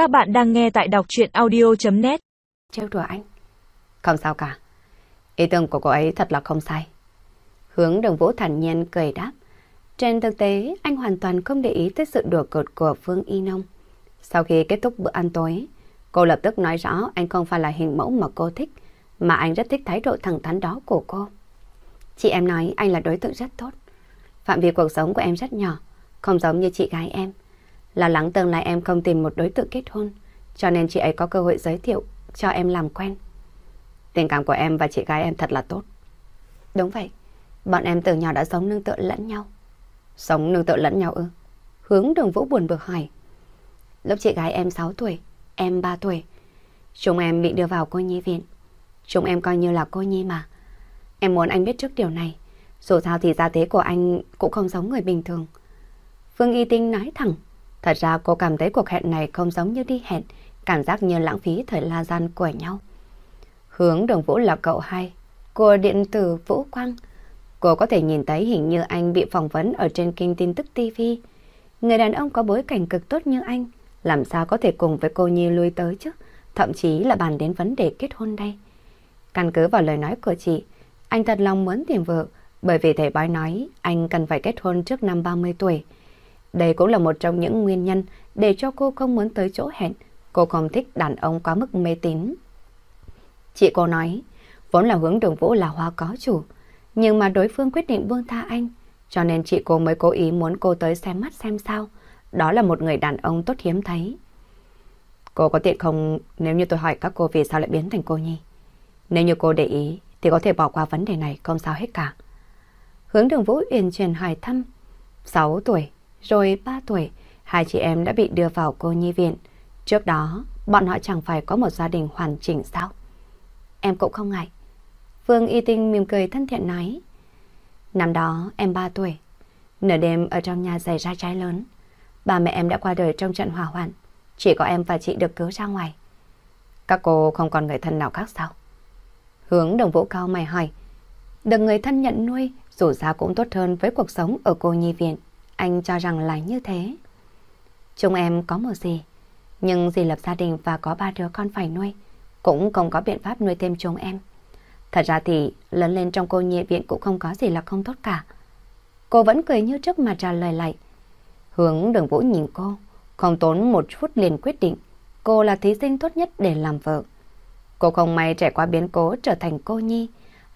Các bạn đang nghe tại đọc chuyện audio.net Trêu đùa anh. Không sao cả. Ý tưởng của cô ấy thật là không sai. Hướng đồng vũ thản nhiên cười đáp. Trên thực tế, anh hoàn toàn không để ý tới sự đùa cợt của Phương Y Nông. Sau khi kết thúc bữa ăn tối, cô lập tức nói rõ anh không phải là hình mẫu mà cô thích, mà anh rất thích thái độ thẳng thắn đó của cô. Chị em nói anh là đối tượng rất tốt. Phạm vi cuộc sống của em rất nhỏ, không giống như chị gái em. Lo lắng tương lai em không tìm một đối tượng kết hôn, cho nên chị ấy có cơ hội giới thiệu cho em làm quen. Tình cảm của em và chị gái em thật là tốt. Đúng vậy, bọn em từ nhỏ đã sống nương tựa lẫn nhau. Sống nương tựa lẫn nhau ư? Hướng đường vũ buồn bực hỏi. Lúc chị gái em 6 tuổi, em 3 tuổi. Chúng em bị đưa vào cô nhi viện. Chúng em coi như là cô nhi mà. Em muốn anh biết trước điều này. Dù sao thì gia thế của anh cũng không giống người bình thường. Phương Y Tinh nói thẳng. Thật ra cô cảm thấy cuộc hẹn này không giống như đi hẹn, cảm giác như lãng phí thời la gian của nhau. Hướng đường Vũ là cậu hai, của điện tử Vũ Quang. Cô có thể nhìn thấy hình như anh bị phỏng vấn ở trên kênh tin tức TV. Người đàn ông có bối cảnh cực tốt như anh, làm sao có thể cùng với cô Nhi lui tới chứ, thậm chí là bàn đến vấn đề kết hôn đây. Căn cứ vào lời nói của chị, anh thật lòng muốn tìm vợ, bởi vì thầy bói nói anh cần phải kết hôn trước năm 30 tuổi. Đây cũng là một trong những nguyên nhân để cho cô không muốn tới chỗ hẹn. Cô không thích đàn ông quá mức mê tín. Chị cô nói, vốn là hướng đường vũ là hoa có chủ, nhưng mà đối phương quyết định buông tha anh, cho nên chị cô mới cố ý muốn cô tới xem mắt xem sao. Đó là một người đàn ông tốt hiếm thấy. Cô có tiện không nếu như tôi hỏi các cô vì sao lại biến thành cô nhi? Nếu như cô để ý thì có thể bỏ qua vấn đề này không sao hết cả. Hướng đường vũ uyển truyền hỏi thăm. 6 tuổi, rồi 3 tuổi, hai chị em đã bị đưa vào cô nhi viện. Trước đó, bọn họ chẳng phải có một gia đình hoàn chỉnh sao? Em cũng không ngại. Phương Y Tinh mỉm cười thân thiện nói. Năm đó em 3 tuổi. Nửa đêm ở trong nhà xảy ra cháy lớn. bà mẹ em đã qua đời trong trận hỏa hoạn. Chỉ có em và chị được cứu ra ngoài. Các cô không còn người thân nào khác sao? Hướng đồng vũ cao mày hỏi. Được người thân nhận nuôi dù sao cũng tốt hơn với cuộc sống ở cô nhi viện. Anh cho rằng là như thế. Chúng em có một gì, nhưng dì lập gia đình và có ba đứa con phải nuôi, cũng không có biện pháp nuôi thêm chúng em. Thật ra thì lớn lên trong cô nhi viện cũng không có gì là không tốt cả. Cô vẫn cười như trước mà trả lời lại. Hướng đường vũ nhìn cô, không tốn một phút liền quyết định. Cô là thí sinh tốt nhất để làm vợ. Cô không may trải qua biến cố trở thành cô nhi,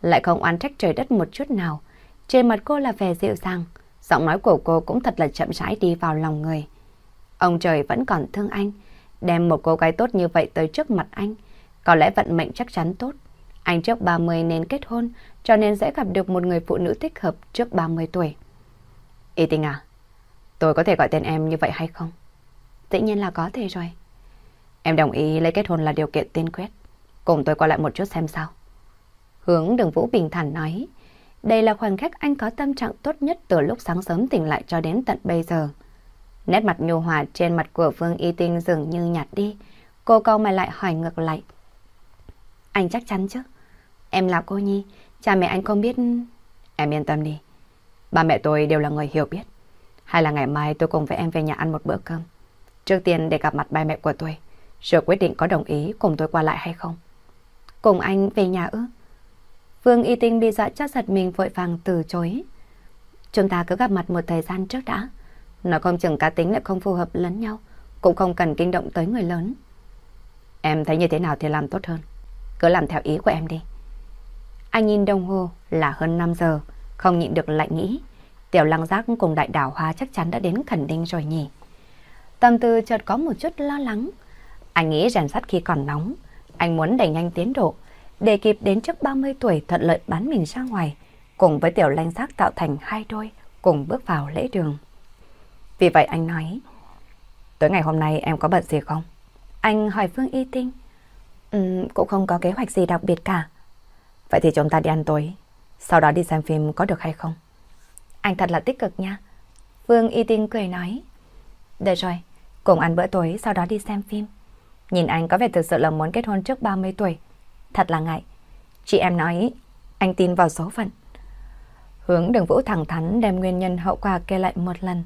lại không oán trách trời đất một chút nào. Trên mặt cô là vẻ dịu dàng, giọng nói của cô cũng thật là chậm rãi đi vào lòng người. Ông trời vẫn còn thương anh, đem một cô gái tốt như vậy tới trước mặt anh. Có lẽ vận mệnh chắc chắn tốt. Anh trước 30 nên kết hôn, cho nên sẽ gặp được một người phụ nữ thích hợp trước 30 tuổi. Y tình à, tôi có thể gọi tên em như vậy hay không? Tự nhiên là có thể rồi. Em đồng ý lấy kết hôn là điều kiện tiên quyết. Cùng tôi qua lại một chút xem sao. Hướng đường Vũ bình thản nói. Đây là khoảnh khắc anh có tâm trạng tốt nhất từ lúc sáng sớm tỉnh lại cho đến tận bây giờ. Nét mặt nhu hòa trên mặt của Phương Y Tinh dường như nhạt đi. Cô câu mày lại hỏi ngược lại. Anh chắc chắn chứ? Em là cô Nhi, cha mẹ anh không biết... Em yên tâm đi. Ba mẹ tôi đều là người hiểu biết. Hay là ngày mai tôi cùng với em về nhà ăn một bữa cơm. Trước tiên để gặp mặt ba mẹ của tôi. Rồi quyết định có đồng ý cùng tôi qua lại hay không. Cùng anh về nhà ư? Vương Y Tinh bị dọa cho giật mình vội vàng từ chối. Chúng ta cứ gặp mặt một thời gian trước đã. Nói không chừng cá tính lại không phù hợp lẫn nhau, cũng không cần kinh động tới người lớn. Em thấy như thế nào thì làm tốt hơn. Cứ làm theo ý của em đi. Anh nhìn đồng hồ là hơn 5 giờ, không nhịn được lại nghĩ. Tiểu lăng giác cùng đại đảo hoa chắc chắn đã đến khẩn đinh rồi nhỉ. Tâm tư chợt có một chút lo lắng. Anh nghĩ rèn sắt khi còn nóng. Anh muốn đẩy nhanh tiến độ, để kịp đến trước 30 tuổi thuận lợi bán mình ra ngoài, cùng với tiểu lanh giác tạo thành hai đôi, cùng bước vào lễ đường. Vì vậy anh nói, tối ngày hôm nay em có bận gì không? Anh hỏi Phương Y Tinh. Um, cũng không có kế hoạch gì đặc biệt cả. Vậy thì chúng ta đi ăn tối, sau đó đi xem phim có được hay không? Anh thật là tích cực nha. Phương Y Tinh cười nói. Được rồi, cùng ăn bữa tối sau đó đi xem phim. Nhìn anh có vẻ thực sự là muốn kết hôn trước 30 tuổi. Thật là ngại. Chị em nói, anh tin vào số phận. Hướng đường vũ thẳng thắn đem nguyên nhân hậu quả kê lại một lần.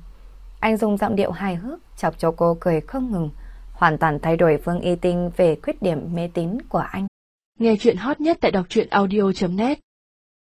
Anh dùng giọng điệu hài hước, chọc cho cô cười không ngừng, hoàn toàn thay đổi Phương Y Tinh về khuyết điểm mê tín của anh. Nghe chuyện hot nhất tại đọc truyện audio.net